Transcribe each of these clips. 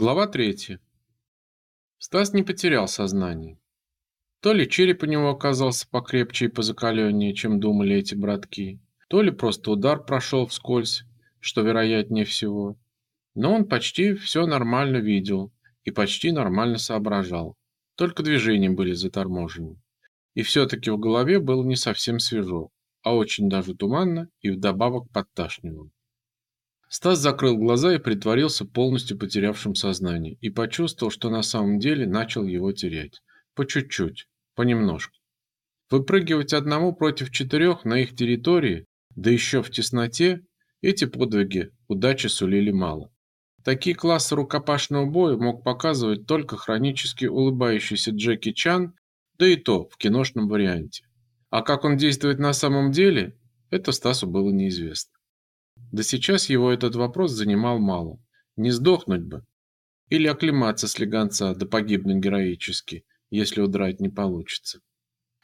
Глава 3. Стас не потерял сознание. То ли череп у него оказался покрепче и позакаленнее, чем думали эти братки, то ли просто удар прошел вскользь, что вероятнее всего. Но он почти все нормально видел и почти нормально соображал. Только движения были заторможены. И все-таки в голове было не совсем свежо, а очень даже туманно и вдобавок подташнивало. Стас закрыл глаза и притворился полностью потерявшим сознание и почувствовал, что на самом деле начал его терять. По чуть-чуть, понемножку. Выпрыгивать одному против четырех на их территории, да еще в тесноте, эти подвиги удачи сулили мало. Такие классы рукопашного боя мог показывать только хронически улыбающийся Джеки Чан, да и то в киношном варианте. А как он действует на самом деле, это Стасу было неизвестно. Да сейчас его этот вопрос занимал мало. Не сдохнуть бы. Или оклематься с легонца, да погибнуть героически, если удрать не получится.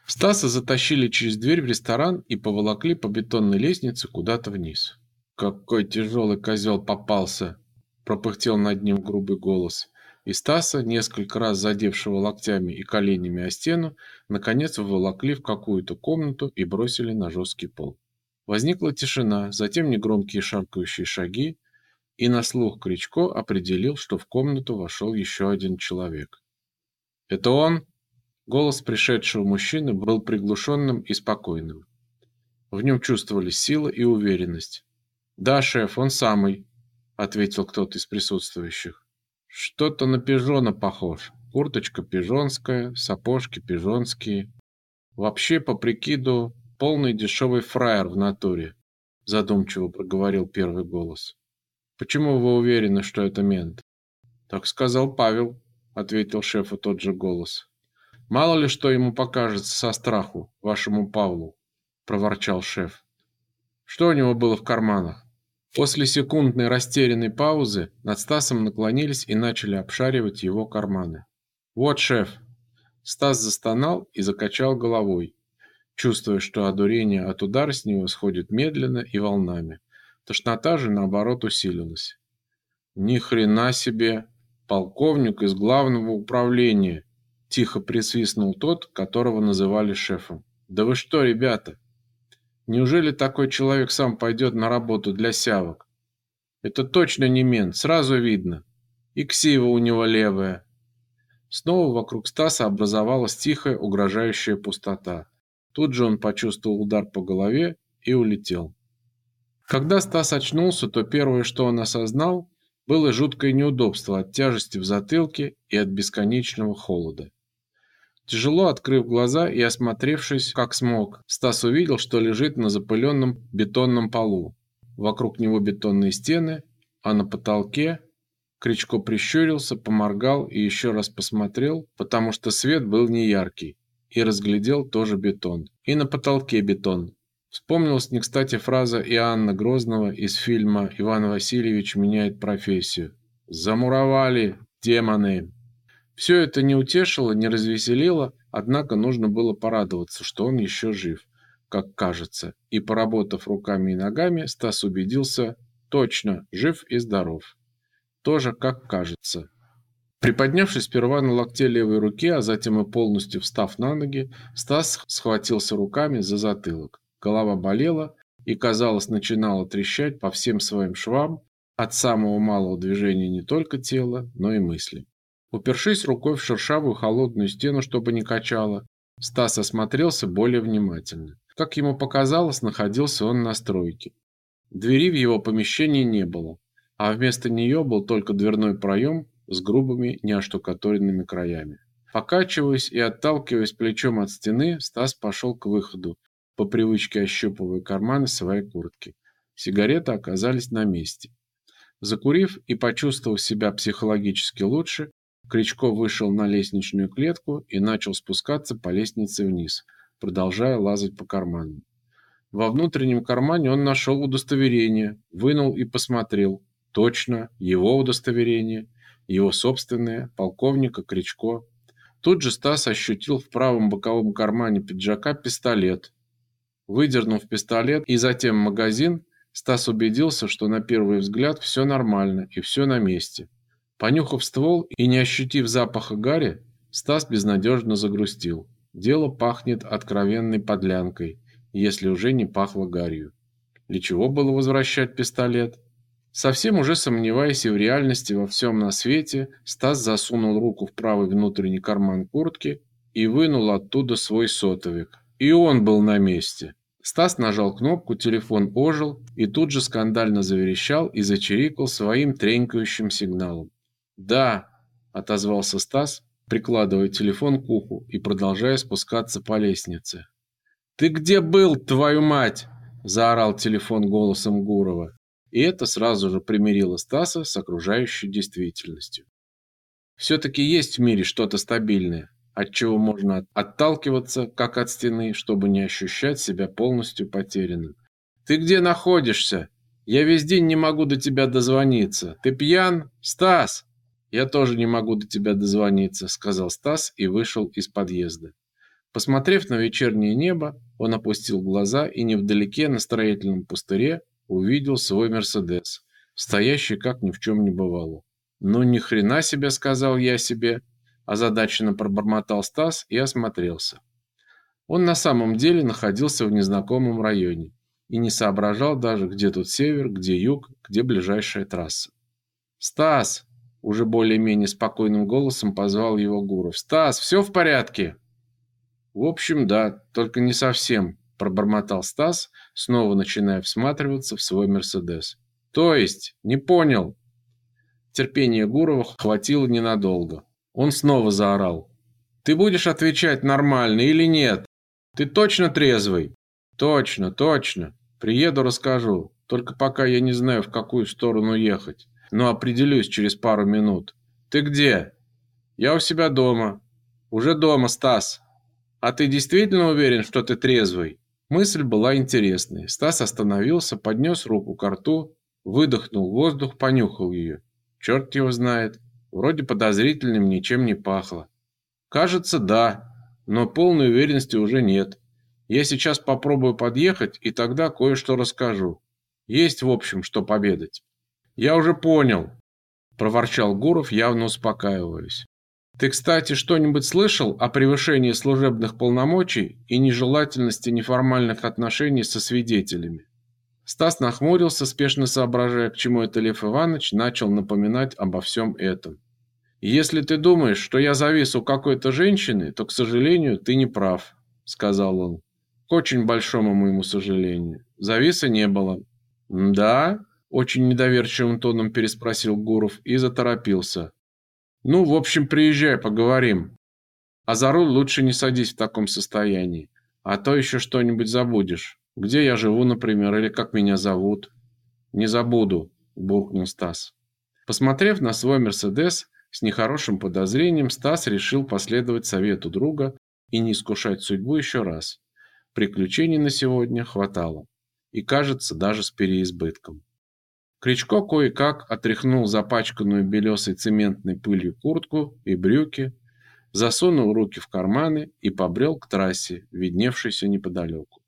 Стаса затащили через дверь в ресторан и поволокли по бетонной лестнице куда-то вниз. «Какой тяжелый козел попался!» – пропыхтел над ним грубый голос. И Стаса, несколько раз задевшего локтями и коленями о стену, наконец выволокли в какую-то комнату и бросили на жесткий пол. Возникла тишина, затем негромкие шаркающие шаги, и на слух Кричко определил, что в комнату вошел еще один человек. «Это он?» Голос пришедшего мужчины был приглушенным и спокойным. В нем чувствовались сила и уверенность. «Да, шеф, он самый», — ответил кто-то из присутствующих. «Что-то на пижона похож. Курточка пижонская, сапожки пижонские. Вообще, по прикиду, полный дешевый фраер в натуре, задумчиво проговорил первый голос. Почему вы уверены, что это мент? Так сказал Павел, ответил шефу тот же голос. Мало ли что ему покажется со страху, вашему Павлу, проворчал шеф. Что у него было в карманах? После секундной растерянной паузы над Стасом наклонились и начали обшаривать его карманы. Вот, шеф. Стас застонал и закачал головой чувствуя, что одурение от удара с него сходит медленно и волнами. Тошнота же, наоборот, усилилась. «Ни хрена себе! Полковник из главного управления!» Тихо присвистнул тот, которого называли шефом. «Да вы что, ребята? Неужели такой человек сам пойдет на работу для сявок? Это точно не мент, сразу видно. И ксива у него левая». Снова вокруг Стаса образовалась тихая, угрожающая пустота. Тут же он почувствовал удар по голове и улетел. Когда Стас очнулся, то первое, что он осознал, было жуткое неудобство от тяжести в затылке и от бесконечного холода. Тяжело открыв глаза и осмотревшись, как смог, Стас увидел, что лежит на запыленном бетонном полу. Вокруг него бетонные стены, а на потолке Кричко прищурился, поморгал и еще раз посмотрел, потому что свет был неяркий и разглядел тоже бетон. И на потолке бетон. Вспомнилась не кстати фраза Иоанна Грозного из фильма «Иван Васильевич меняет профессию». «Замуровали, демоны!» Все это не утешило, не развеселило, однако нужно было порадоваться, что он еще жив, как кажется. И поработав руками и ногами, Стас убедился, точно, жив и здоров. Тоже как кажется. Приподнявшись сперва на локте левой руки, а затем и полностью встав на ноги, Стас схватился руками за затылок. Голова болела и, казалось, начинала трещать по всем своим швам от самого малого движения не только тела, но и мысли. Упершись рукой в шершавую холодную стену, чтобы не качало, Стас осмотрелся более внимательно. Как ему показалось, находился он на стройке. Двери в его помещении не было, а вместо нее был только дверной проем с грубыми неоштукатуренными краями. Покачиваясь и отталкиваясь плечом от стены, Стас пошел к выходу, по привычке ощупывая карманы своей куртки. Сигареты оказались на месте. Закурив и почувствовав себя психологически лучше, Кричко вышел на лестничную клетку и начал спускаться по лестнице вниз, продолжая лазать по карманам. Во внутреннем кармане он нашел удостоверение, вынул и посмотрел. Точно, его удостоверение его собственное, полковника Кричко. Тут же Стас ощутил в правом боковом кармане пиджака пистолет. Выдернув пистолет и затем магазин, Стас убедился, что на первый взгляд все нормально и все на месте. Понюхав ствол и не ощутив запаха гари, Стас безнадежно загрустил. Дело пахнет откровенной подлянкой, если уже не пахло гарью. Для чего было возвращать пистолет? Совсем уже сомневаясь и в реальности во всем на свете, Стас засунул руку в правый внутренний карман куртки и вынул оттуда свой сотовик. И он был на месте. Стас нажал кнопку, телефон ожил и тут же скандально заверещал и зачирикал своим тренькающим сигналом. «Да», — отозвался Стас, прикладывая телефон к уху и продолжая спускаться по лестнице. «Ты где был, твою мать?» – заорал телефон голосом Гурова. И это сразу же примирило Стаса с окружающей действительностью. Все-таки есть в мире что-то стабильное, от чего можно отталкиваться, как от стены, чтобы не ощущать себя полностью потерянным. «Ты где находишься? Я весь день не могу до тебя дозвониться. Ты пьян? Стас!» «Я тоже не могу до тебя дозвониться», — сказал Стас и вышел из подъезда. Посмотрев на вечернее небо, он опустил глаза и невдалеке на строительном пустыре увидел свой «Мерседес», стоящий как ни в чем не бывало. «Ну ни хрена себе», — сказал я себе, озадаченно пробормотал Стас и осмотрелся. Он на самом деле находился в незнакомом районе и не соображал даже, где тут север, где юг, где ближайшая трасса. «Стас!» – уже более-менее спокойным голосом позвал его Гуров. «Стас, все в порядке?» «В общем, да, только не совсем», – пробормотал Стас, снова начиная всматриваться в свой «Мерседес». «То есть? Не понял?» Терпение Гурова хватило ненадолго. Он снова заорал. «Ты будешь отвечать нормально или нет? Ты точно трезвый?» «Точно, точно. Приеду, расскажу. Только пока я не знаю, в какую сторону ехать. Но определюсь через пару минут. Ты где?» «Я у себя дома». «Уже дома, Стас». «А ты действительно уверен, что ты трезвый?» Мысль была интересной. Стас остановился, поднес руку к рту, выдохнул воздух, понюхал ее. Черт его знает. Вроде подозрительным ничем не пахло. Кажется, да, но полной уверенности уже нет. Я сейчас попробую подъехать, и тогда кое-что расскажу. Есть, в общем, что победать. Я уже понял, проворчал Гуров, явно успокаиваясь. Ты, кстати, что-нибудь слышал о превышении служебных полномочий и нежелательности неформальных отношений со свидетелями? Стас нахмурился, спешно соображая, к чему это Лев Иванович начал напоминать обо всем этом. «Если ты думаешь, что я завис у какой-то женщины, то, к сожалению, ты не прав», — сказал он. «К очень большому моему сожалению. Зависа не было». «Да?» — очень недоверчивым тоном переспросил Гуров и заторопился. «Ну, в общем, приезжай, поговорим. А за руль лучше не садись в таком состоянии, а то еще что-нибудь забудешь. Где я живу, например, или как меня зовут». «Не забуду», — буркнул Стас. Посмотрев на свой «Мерседес», с нехорошим подозрением Стас решил последовать совету друга и не искушать судьбу еще раз. Приключений на сегодня хватало. И, кажется, даже с переизбытком. Кричко кое-как отряхнул запачканную белесой цементной пылью куртку и брюки, засунул руки в карманы и побрел к трассе, видневшейся неподалеку.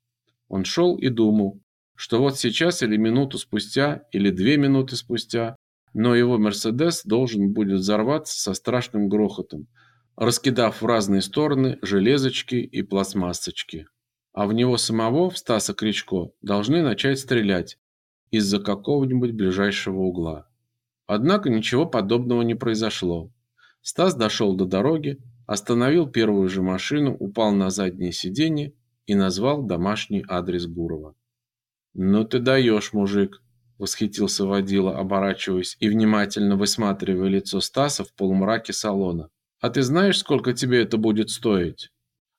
Он шел и думал, что вот сейчас или минуту спустя, или две минуты спустя но его «Мерседес» должен будет взорваться со страшным грохотом, раскидав в разные стороны железочки и пластмассочки. А в него самого, в Стаса Кричко, должны начать стрелять из-за какого-нибудь ближайшего угла. Однако ничего подобного не произошло. Стас дошел до дороги, остановил первую же машину, упал на заднее сиденье и назвал домашний адрес Гурова. «Ну ты даешь, мужик!» восхитился водила, оборачиваясь и внимательно высматривая лицо Стаса в полумраке салона. А ты знаешь, сколько тебе это будет стоить?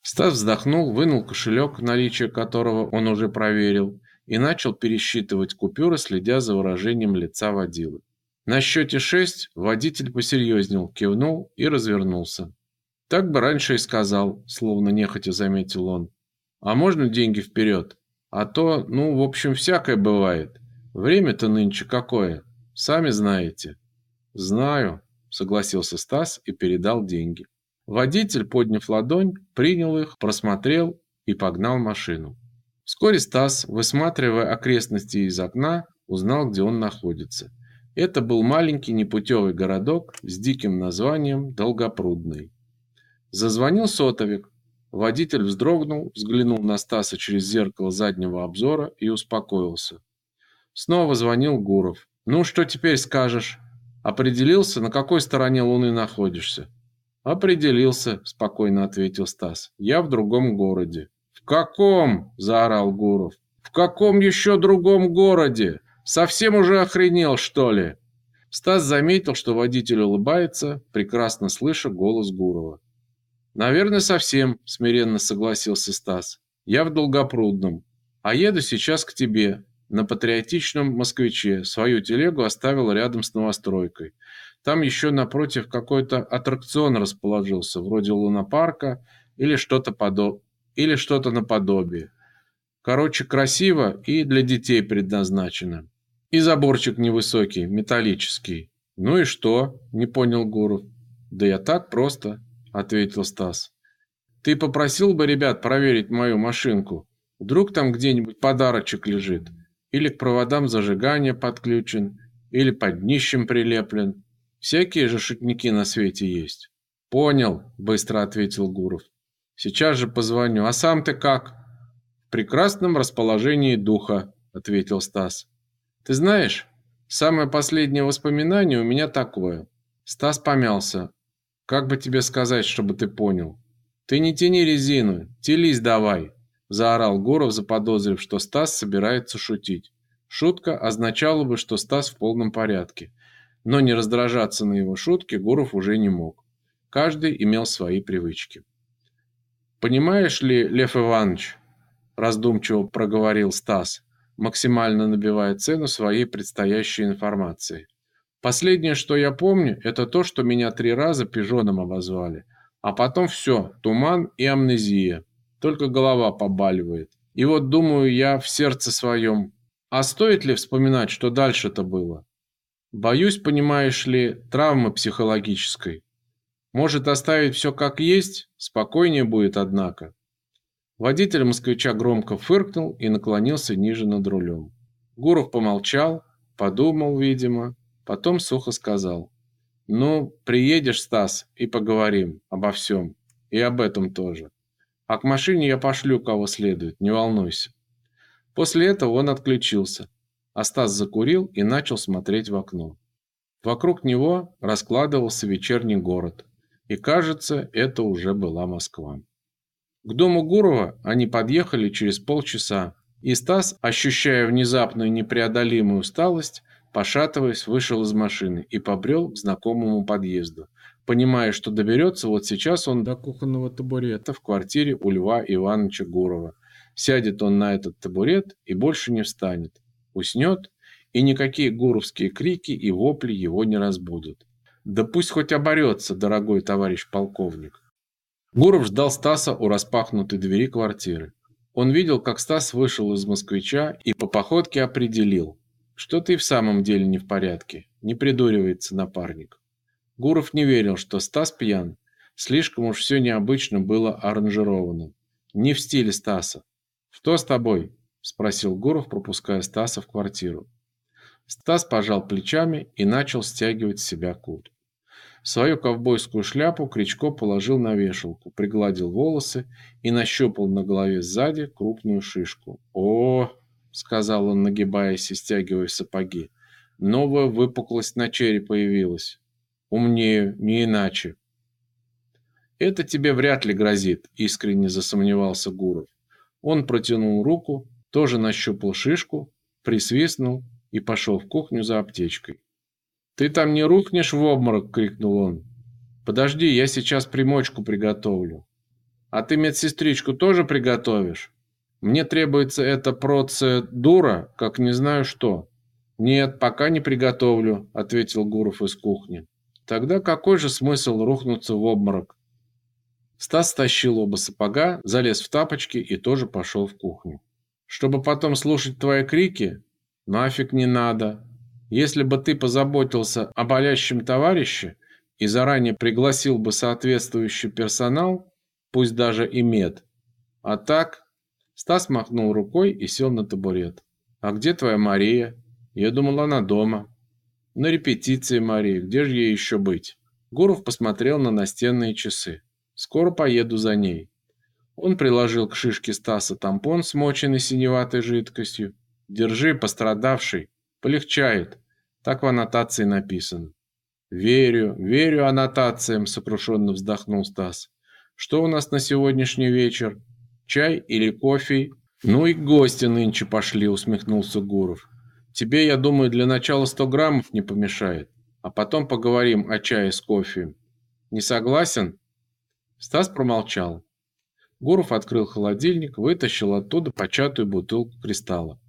Стас вздохнул, вынул кошелек, наличие которого он уже проверил, и начал пересчитывать купюры, следя за выражением лица водилы. На счете шесть водитель посерьезнел, кивнул и развернулся. Так бы раньше и сказал, словно нехотя заметил он. А можно деньги вперед? А то, ну, в общем, всякое бывает. Время-то нынче какое, сами знаете. Знаю, согласился Стас и передал деньги. Водитель, подняв ладонь, принял их, просмотрел и погнал машину. Вскоре Стас, высматривая окрестности из окна, узнал, где он находится. Это был маленький непутевый городок с диким названием Долгопрудный. Зазвонил сотовик. Водитель вздрогнул, взглянул на Стаса через зеркало заднего обзора и успокоился. Снова звонил Гуров. «Ну, что теперь скажешь? Определился, на какой стороне Луны находишься?» «Определился», – спокойно ответил Стас. «Я в другом городе». «В каком?» – заорал Гуров. «В каком еще другом городе? Совсем уже охренел, что ли?» Стас заметил, что водитель улыбается, прекрасно слыша голос Гурова. «Наверное, совсем», – смиренно согласился Стас. «Я в Долгопрудном, а еду сейчас к тебе, на патриотичном москвиче. Свою телегу оставил рядом с новостройкой. Там еще напротив какой-то аттракцион расположился, вроде лунопарка или что-то подо... или что-то наподобие. Короче, красиво и для детей предназначено. И заборчик невысокий, металлический. Ну и что? Не понял Гуров. Да я так просто, ответил Стас. Ты попросил бы ребят проверить мою машинку. Вдруг там где-нибудь подарочек лежит или к проводам зажигания подключен, или под днищем прилеплен. Всякие же шутники на свете есть. Понял, быстро ответил Гуров. Сейчас же позвоню. А сам ты как? В прекрасном расположении духа, ответил Стас. Ты знаешь, самое последнее воспоминание у меня такое. Стас помялся. Как бы тебе сказать, чтобы ты понял? Ты не тяни резину, телись давай заорал Гуров, заподозрив, что Стас собирается шутить. Шутка означала бы, что Стас в полном порядке. Но не раздражаться на его шутки Гуров уже не мог. Каждый имел свои привычки. «Понимаешь ли, Лев Иванович?» – раздумчиво проговорил Стас, максимально набивая цену своей предстоящей информации. «Последнее, что я помню, это то, что меня три раза пижоном обозвали. А потом все, туман и амнезия только голова побаливает. И вот думаю я в сердце своем, а стоит ли вспоминать, что дальше-то было? Боюсь, понимаешь ли, травмы психологической. Может оставить все как есть, спокойнее будет, однако. Водитель москвича громко фыркнул и наклонился ниже над рулем. Гуров помолчал, подумал, видимо, потом сухо сказал. «Ну, приедешь, Стас, и поговорим обо всем. И об этом тоже». А к машине я пошлю кого следует, не волнуйся. После этого он отключился, а Стас закурил и начал смотреть в окно. Вокруг него раскладывался вечерний город, и, кажется, это уже была Москва. К дому Гурова они подъехали через полчаса, и Стас, ощущая внезапную непреодолимую усталость, пошатываясь, вышел из машины и побрел к знакомому подъезду – понимая, что доберется вот сейчас он до кухонного табурета в квартире у Льва Ивановича Гурова. Сядет он на этот табурет и больше не встанет. Уснет, и никакие гуровские крики и вопли его не разбудят. Да пусть хоть оборется, дорогой товарищ полковник. Гуров ждал Стаса у распахнутой двери квартиры. Он видел, как Стас вышел из москвича и по походке определил, что ты в самом деле не в порядке, не придуривается напарник. Гуров не верил, что Стас пьян. Слишком уж все необычно было аранжировано. Не в стиле Стаса. «Что с тобой?» – спросил Гуров, пропуская Стаса в квартиру. Стас пожал плечами и начал стягивать с себя куртку. Свою ковбойскую шляпу Кричко положил на вешалку, пригладил волосы и нащупал на голове сзади крупную шишку. «О!» – сказал он, нагибаясь и стягивая сапоги. «Новая выпуклость на черепе появилась. Умнее, не иначе. Это тебе вряд ли грозит, искренне засомневался Гуров. Он протянул руку, тоже нащупал шишку, присвистнул и пошел в кухню за аптечкой. «Ты там не рухнешь в обморок!» — крикнул он. «Подожди, я сейчас примочку приготовлю». «А ты медсестричку тоже приготовишь?» «Мне требуется эта процедура, как не знаю что». «Нет, пока не приготовлю», — ответил Гуров из кухни. Тогда какой же смысл рухнуться в обморок? Стас стащил оба сапога, залез в тапочки и тоже пошел в кухню. Чтобы потом слушать твои крики? Нафиг не надо. Если бы ты позаботился о болящем товарище и заранее пригласил бы соответствующий персонал, пусть даже и мед. А так... Стас махнул рукой и сел на табурет. «А где твоя Мария? Я думал, она дома». На репетиции, Мария, где же ей еще быть? Гуров посмотрел на настенные часы. Скоро поеду за ней. Он приложил к шишке Стаса тампон, смоченный синеватой жидкостью. Держи, пострадавший, полегчает. Так в аннотации написано. Верю, верю аннотациям, сокрушенно вздохнул Стас. Что у нас на сегодняшний вечер? Чай или кофе? Ну и гости нынче пошли, усмехнулся Гуров. Тебе, я думаю, для начала 100 граммов не помешает, а потом поговорим о чае с кофе. Не согласен? Стас промолчал. Гуров открыл холодильник, вытащил оттуда початую бутылку кристалла.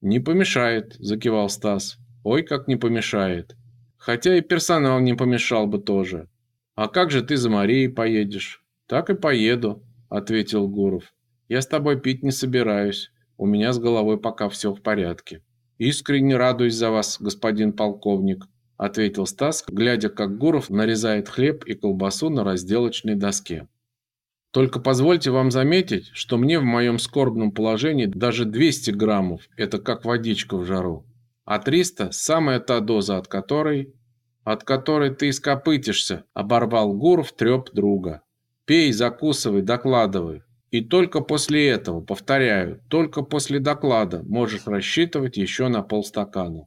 «Не помешает», – закивал Стас. «Ой, как не помешает. Хотя и персонал не помешал бы тоже. А как же ты за Марией поедешь?» «Так и поеду», – ответил Гуров. «Я с тобой пить не собираюсь. У меня с головой пока все в порядке». «Искренне радуюсь за вас, господин полковник», – ответил Стас, глядя, как Гуров нарезает хлеб и колбасу на разделочной доске. «Только позвольте вам заметить, что мне в моем скорбном положении даже 200 граммов – это как водичка в жару, а 300 – самая та доза, от которой… от которой ты ископытишься», – оборвал Гуров треп друга. «Пей, закусывай, докладывай. И только после этого, повторяю, только после доклада можешь рассчитывать еще на полстакана.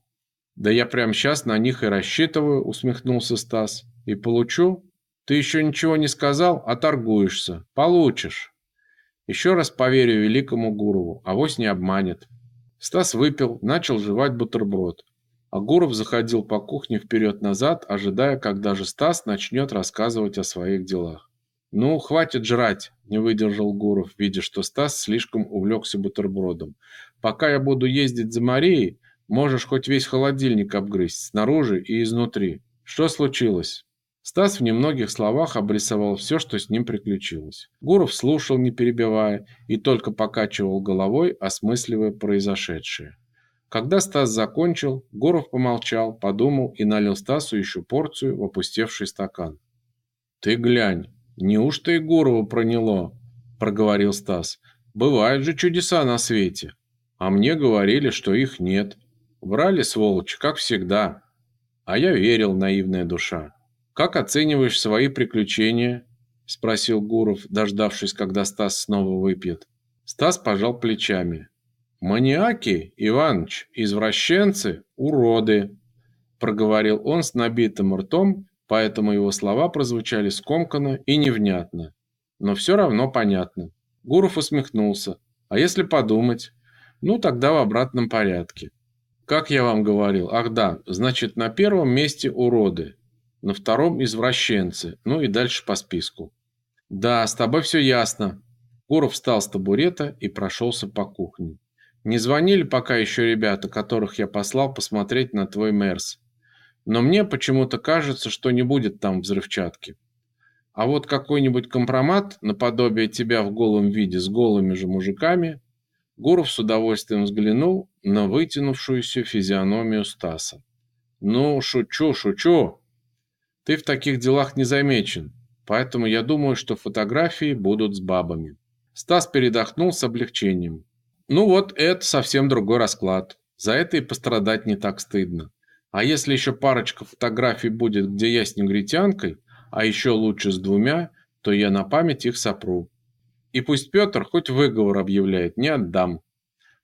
Да я прямо сейчас на них и рассчитываю, усмехнулся Стас. И получу? Ты еще ничего не сказал, а торгуешься. Получишь. Еще раз поверю великому Гурову, авось не обманет. Стас выпил, начал жевать бутерброд. А Гуров заходил по кухне вперед-назад, ожидая, когда же Стас начнет рассказывать о своих делах. «Ну, хватит жрать», – не выдержал Гуров, видя, что Стас слишком увлекся бутербродом. «Пока я буду ездить за Марией, можешь хоть весь холодильник обгрызть, снаружи и изнутри. Что случилось?» Стас в немногих словах обрисовал все, что с ним приключилось. Гуров слушал, не перебивая, и только покачивал головой, осмысливая произошедшее. Когда Стас закончил, Гуров помолчал, подумал и налил Стасу еще порцию в опустевший стакан. «Ты глянь!» «Неужто Егорова проняло?» – проговорил Стас. «Бывают же чудеса на свете. А мне говорили, что их нет. Врали, сволочи, как всегда. А я верил, наивная душа. Как оцениваешь свои приключения?» – спросил Гуров, дождавшись, когда Стас снова выпьет. Стас пожал плечами. «Маниаки, Иваныч, извращенцы, уроды!» – проговорил он с набитым ртом поэтому его слова прозвучали скомканно и невнятно. Но все равно понятно. Гуров усмехнулся. А если подумать? Ну, тогда в обратном порядке. Как я вам говорил, ах да, значит, на первом месте уроды, на втором извращенцы, ну и дальше по списку. Да, с тобой все ясно. Гуров встал с табурета и прошелся по кухне. Не звонили пока еще ребята, которых я послал посмотреть на твой Мерс. Но мне почему-то кажется, что не будет там взрывчатки. А вот какой-нибудь компромат, наподобие тебя в голом виде с голыми же мужиками, Гуров с удовольствием взглянул на вытянувшуюся физиономию Стаса. «Ну, шучу, шучу. Ты в таких делах не замечен, поэтому я думаю, что фотографии будут с бабами». Стас передохнул с облегчением. «Ну вот, это совсем другой расклад. За это и пострадать не так стыдно. А если еще парочка фотографий будет, где я с негритянкой, а еще лучше с двумя, то я на память их сопру. И пусть Петр хоть выговор объявляет, не отдам.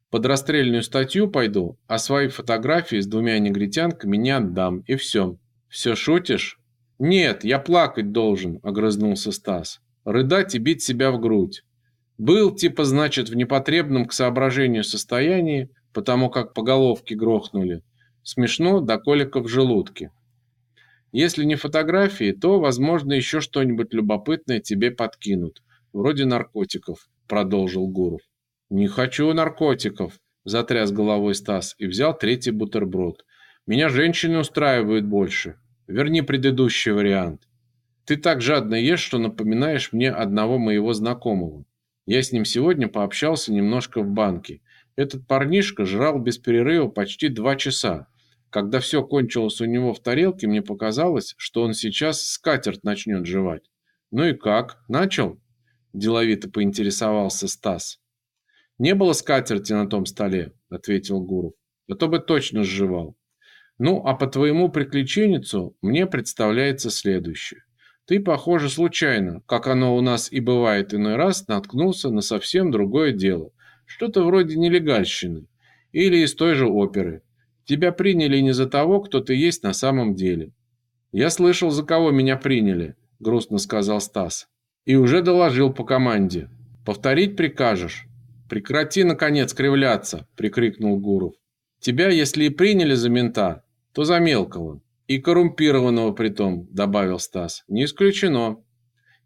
Под расстрельную статью пойду, а свои фотографии с двумя негритянками не отдам, и все. Все шутишь? Нет, я плакать должен, огрызнулся Стас. Рыдать и бить себя в грудь. Был, типа, значит, в непотребном к соображению состоянии, потому как по головке грохнули. Смешно до колика в желудке. Если не фотографии, то, возможно, еще что-нибудь любопытное тебе подкинут, вроде наркотиков, продолжил Гуров. Не хочу наркотиков, затряс головой Стас и взял третий бутерброд. Меня женщины устраивают больше. Верни предыдущий вариант. Ты так жадно ешь, что напоминаешь мне одного моего знакомого. Я с ним сегодня пообщался немножко в банке. Этот парнишка жрал без перерыва почти два часа. Когда все кончилось у него в тарелке, мне показалось, что он сейчас скатерть начнет жевать. «Ну и как? Начал?» – деловито поинтересовался Стас. «Не было скатерти на том столе», – ответил Гуров. «А то бы точно сживал. Ну, а по твоему приключенницу мне представляется следующее. Ты, похоже, случайно, как оно у нас и бывает иной раз, наткнулся на совсем другое дело. Что-то вроде нелегальщины. Или из той же оперы. Тебя приняли не за того, кто ты есть на самом деле. Я слышал, за кого меня приняли, грустно сказал Стас. И уже доложил по команде. Повторить прикажешь? Прекрати, наконец, кривляться, прикрикнул Гуров. Тебя, если и приняли за мента, то за мелкого. И коррумпированного притом, добавил Стас. Не исключено.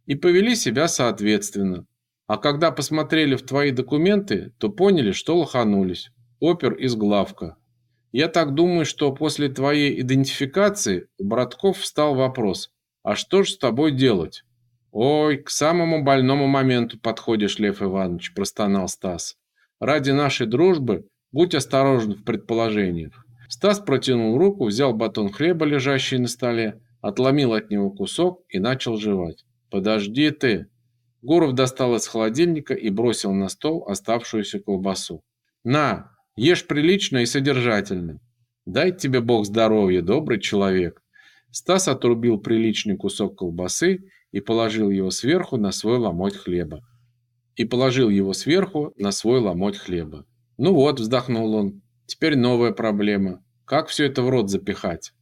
И повели себя соответственно. А когда посмотрели в твои документы, то поняли, что лоханулись. Опер из главка. Я так думаю, что после твоей идентификации у братков встал вопрос: а что ж с тобой делать? Ой, к самому больному моменту подходишь, Лев Иванович, простонал Стас. Ради нашей дружбы будь осторожен в предположениях. Стас протянул руку, взял батон хлеба, лежащий на столе, отломил от него кусок и начал жевать. Подожди ты, Гуров достал из холодильника и бросил на стол оставшуюся колбасу. «На, ешь прилично и содержательно. Дай тебе Бог здоровья, добрый человек». Стас отрубил приличный кусок колбасы и положил его сверху на свой ломоть хлеба. И положил его сверху на свой ломоть хлеба. «Ну вот», — вздохнул он, — «теперь новая проблема. Как все это в рот запихать?»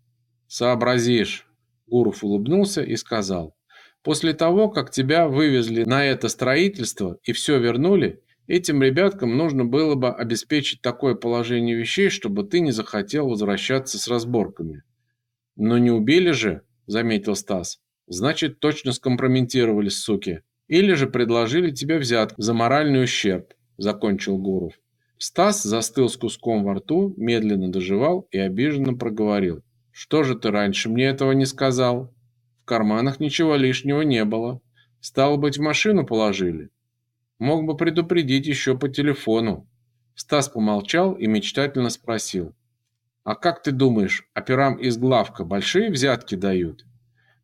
«Сообразишь». Гуров улыбнулся и сказал. После того, как тебя вывезли на это строительство и все вернули, этим ребяткам нужно было бы обеспечить такое положение вещей, чтобы ты не захотел возвращаться с разборками. Но не убили же, заметил Стас. Значит, точно скомпрометировали, суки. Или же предложили тебе взятку за моральный ущерб, закончил Гуров. Стас застыл с куском во рту, медленно доживал и обиженно проговорил: "Что же ты раньше мне этого не сказал?" карманах ничего лишнего не было. Стало быть, в машину положили. Мог бы предупредить еще по телефону. Стас помолчал и мечтательно спросил. «А как ты думаешь, операм из главка большие взятки дают?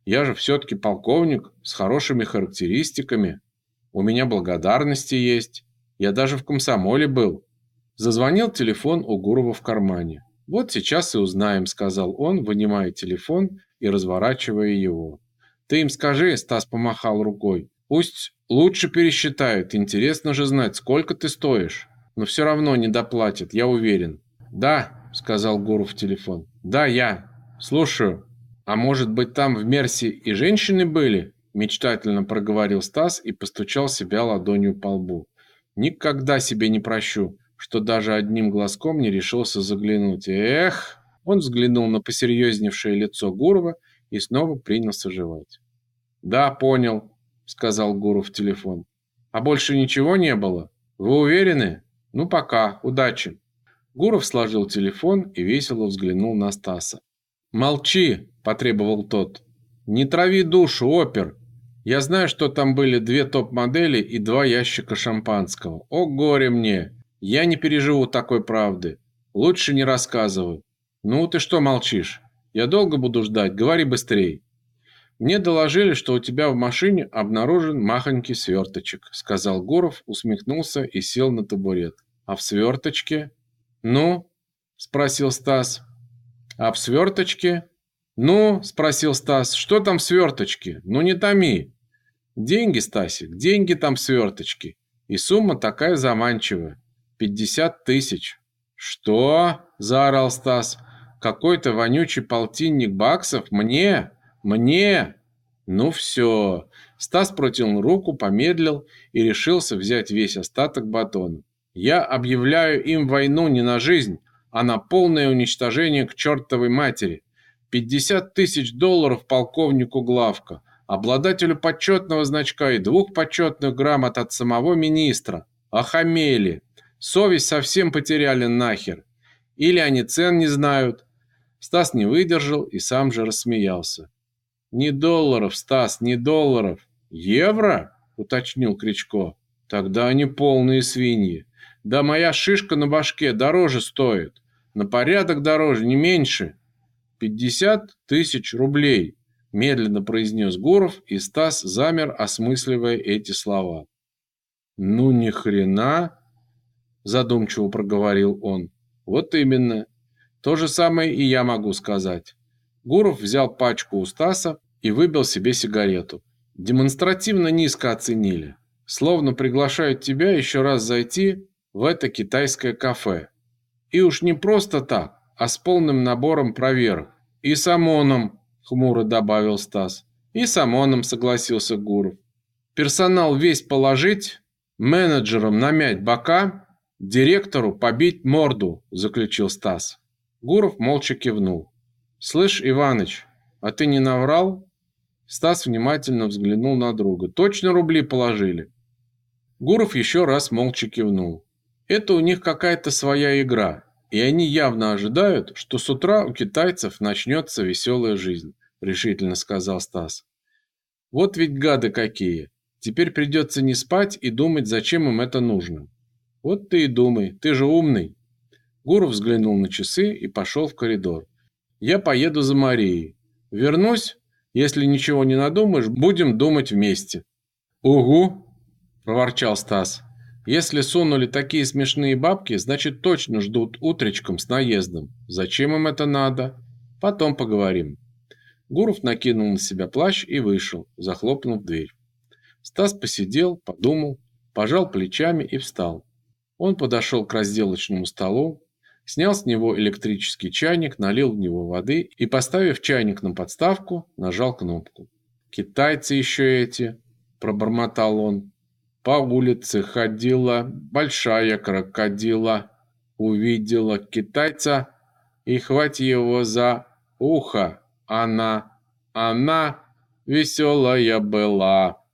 Я же все-таки полковник с хорошими характеристиками. У меня благодарности есть. Я даже в комсомоле был». Зазвонил телефон у Гурова в кармане. «Вот сейчас и узнаем», — сказал он, вынимая телефон и разворачивая его. «Ты им скажи», — Стас помахал рукой. «Пусть лучше пересчитают. Интересно же знать, сколько ты стоишь. Но все равно не доплатят, я уверен». «Да», — сказал Гуров в телефон. «Да, я. Слушаю. А может быть, там в Мерсе и женщины были?» Мечтательно проговорил Стас и постучал себя ладонью по лбу. «Никогда себе не прощу, что даже одним глазком не решился заглянуть. Эх!» Он взглянул на посерьезневшее лицо Гурова и снова принялся жевать. «Да, понял», — сказал Гуров в телефон. «А больше ничего не было? Вы уверены? Ну, пока. Удачи». Гуров сложил телефон и весело взглянул на Стаса. «Молчи», — потребовал тот. «Не трави душу, опер. Я знаю, что там были две топ-модели и два ящика шампанского. О, горе мне! Я не переживу такой правды. Лучше не рассказывай. «Ну, ты что молчишь? Я долго буду ждать, говори быстрей». «Мне доложили, что у тебя в машине обнаружен махонький сверточек», сказал Гуров, усмехнулся и сел на табурет. «А в сверточке?» «Ну?» – спросил Стас. «А в сверточке?» «Ну?» – спросил Стас. «Что там в сверточке? Ну не томи!» «Деньги, Стасик, деньги там в сверточке. И сумма такая заманчивая. Пятьдесят тысяч». «Что?» – заорал Стас какой-то вонючий полтинник баксов мне? Мне? Ну все. Стас протянул руку, помедлил и решился взять весь остаток батона. Я объявляю им войну не на жизнь, а на полное уничтожение к чертовой матери. 50 тысяч долларов полковнику Главка, обладателю почетного значка и двух почетных грамот от самого министра. Охамели. Совесть совсем потеряли нахер. Или они цен не знают, Стас не выдержал и сам же рассмеялся. «Не долларов, Стас, не долларов. Евро?» – уточнил Кричко. «Тогда они полные свиньи. Да моя шишка на башке дороже стоит. На порядок дороже, не меньше. Пятьдесят тысяч рублей», – медленно произнес Гуров, и Стас замер, осмысливая эти слова. «Ну ни хрена!» – задумчиво проговорил он. «Вот именно. То же самое и я могу сказать. Гуров взял пачку у Стаса и выбил себе сигарету. Демонстративно низко оценили. Словно приглашают тебя еще раз зайти в это китайское кафе. И уж не просто так, а с полным набором проверок. И с ОМОНом, хмуро добавил Стас. И с ОМОНом согласился Гуров. Персонал весь положить, менеджерам намять бока, директору побить морду, заключил Стас. Гуров молча кивнул. Слышь, Иваныч, а ты не наврал? Стас внимательно взглянул на друга. Точно рубли положили. Гуров еще раз молча кивнул. Это у них какая-то своя игра, и они явно ожидают, что с утра у китайцев начнется веселая жизнь, решительно сказал Стас. Вот ведь гады какие. Теперь придется не спать и думать, зачем им это нужно. Вот ты и думай, ты же умный. Гуров взглянул на часы и пошел в коридор. Я поеду за Марией. Вернусь, если ничего не надумаешь, будем думать вместе. Угу, проворчал Стас. Если сунули такие смешные бабки, значит точно ждут утречком с наездом. Зачем им это надо? Потом поговорим. Гуров накинул на себя плащ и вышел, захлопнув дверь. Стас посидел, подумал, пожал плечами и встал. Он подошел к разделочному столу, снял с него электрический чайник, налил в него воды и, поставив чайник на подставку, нажал кнопку. «Китайцы еще эти!» – пробормотал он. По улице ходила большая крокодила, увидела китайца и хвать его за ухо. Она, она веселая была.